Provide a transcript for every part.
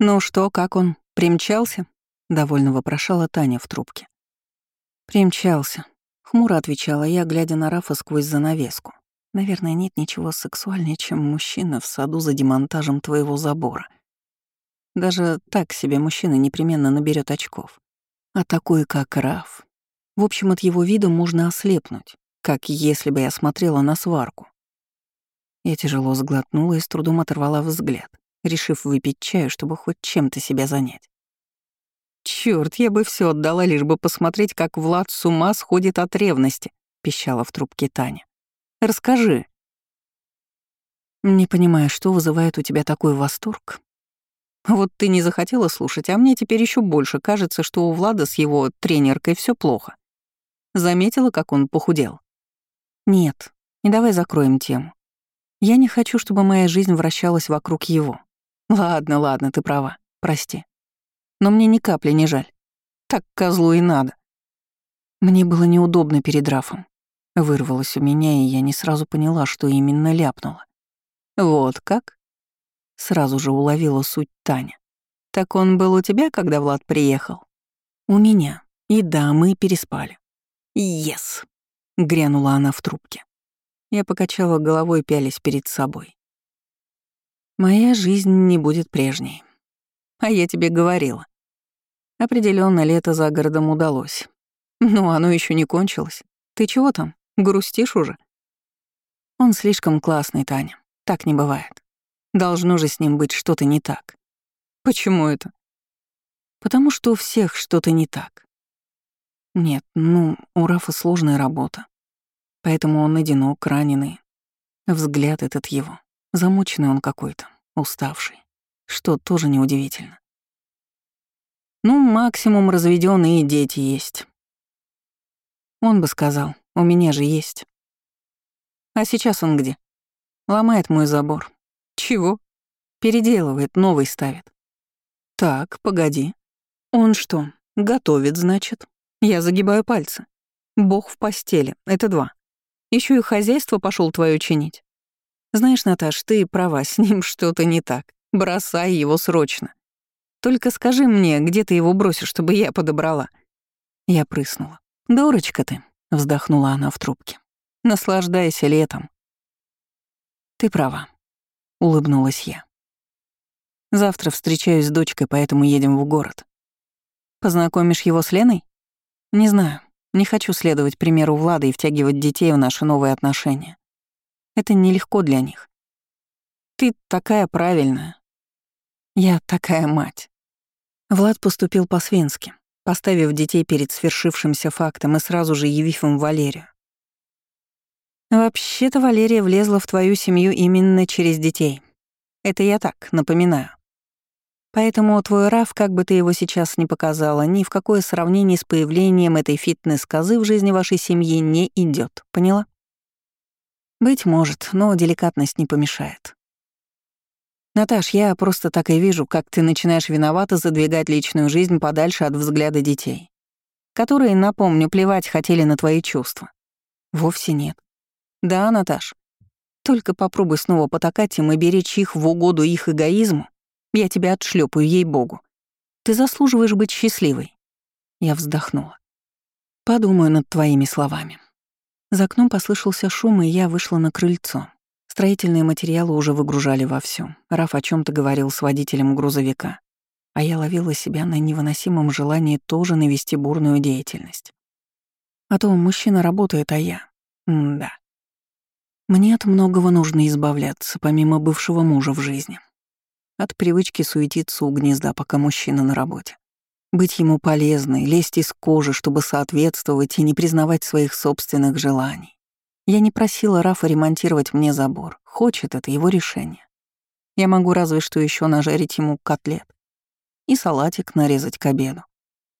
«Ну что, как он? Примчался?» — довольно вопрошала Таня в трубке. «Примчался», — хмуро отвечала я, глядя на Рафа сквозь занавеску. «Наверное, нет ничего сексуальнее, чем мужчина в саду за демонтажем твоего забора. Даже так себе мужчина непременно наберет очков. А такой, как Раф. В общем, от его вида можно ослепнуть, как если бы я смотрела на сварку. Я тяжело сглотнула и с трудом оторвала взгляд, решив выпить чаю, чтобы хоть чем-то себя занять. Черт, я бы все отдала, лишь бы посмотреть, как Влад с ума сходит от ревности, пищала в трубке Таня. Расскажи. Не понимаю, что вызывает у тебя такой восторг, вот ты не захотела слушать, а мне теперь еще больше кажется, что у Влада с его тренеркой все плохо. Заметила, как он похудел? Нет, и давай закроем тему. Я не хочу, чтобы моя жизнь вращалась вокруг его. Ладно, ладно, ты права, прости. Но мне ни капли не жаль. Так козлу и надо. Мне было неудобно перед Рафом. Вырвалось у меня, и я не сразу поняла, что именно ляпнула. Вот как? Сразу же уловила суть Таня. «Так он был у тебя, когда Влад приехал?» «У меня. И да, мы переспали». «Ес!» — грянула она в трубке. Я покачала головой, пялись перед собой. «Моя жизнь не будет прежней. А я тебе говорила. Определенно лето за городом удалось. Но оно еще не кончилось. Ты чего там? Грустишь уже?» «Он слишком классный, Таня. Так не бывает. Должно же с ним быть что-то не так. Почему это? Потому что у всех что-то не так. Нет, ну, у Рафа сложная работа. Поэтому он одинок, раненый. Взгляд этот его. Замученный он какой-то, уставший. Что тоже неудивительно. Ну, максимум разведенные дети есть. Он бы сказал, у меня же есть. А сейчас он где? Ломает мой забор, чего? Переделывает, новый ставит. Так, погоди. Он что, готовит, значит? Я загибаю пальцы. Бог в постели, это два. Еще и хозяйство пошел твое чинить. Знаешь, Наташ, ты права, с ним что-то не так. Бросай его срочно. Только скажи мне, где ты его бросишь, чтобы я подобрала. Я прыснула. «Дурочка ты», — вздохнула она в трубке. «Наслаждайся летом». «Ты права улыбнулась я. Завтра встречаюсь с дочкой, поэтому едем в город. Познакомишь его с Леной? Не знаю. Не хочу следовать примеру Влада и втягивать детей в наши новые отношения. Это нелегко для них. Ты такая правильная. Я такая мать. Влад поступил по-свински, поставив детей перед свершившимся фактом и сразу же явив им Валерию. «Вообще-то Валерия влезла в твою семью именно через детей. Это я так, напоминаю. Поэтому твой Раф, как бы ты его сейчас ни показала, ни в какое сравнение с появлением этой фитнес-козы в жизни вашей семьи не идет. Поняла? Быть может, но деликатность не помешает. Наташ, я просто так и вижу, как ты начинаешь виновато задвигать личную жизнь подальше от взгляда детей, которые, напомню, плевать хотели на твои чувства. Вовсе нет. Да, Наташ. Только попробуй снова потакать им и беречь их в угоду их эгоизму. Я тебя отшлепаю, ей-богу. Ты заслуживаешь быть счастливой. Я вздохнула. Подумаю над твоими словами. За окном послышался шум, и я вышла на крыльцо. Строительные материалы уже выгружали вовсю. Раф о чем то говорил с водителем грузовика, а я ловила себя на невыносимом желании тоже навести бурную деятельность. А то мужчина работает, а я... М да. Мне от многого нужно избавляться, помимо бывшего мужа в жизни. От привычки суетиться у гнезда, пока мужчина на работе. Быть ему полезной, лезть из кожи, чтобы соответствовать и не признавать своих собственных желаний. Я не просила Рафа ремонтировать мне забор. Хочет это его решение. Я могу разве что еще нажарить ему котлет и салатик нарезать к обеду.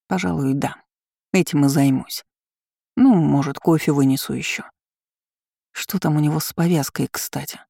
Пожалуй, да. Этим и займусь. Ну, может, кофе вынесу еще. Что там у него с повязкой, кстати?